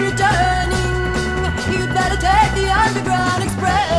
returning. You'd better take the Underground Express.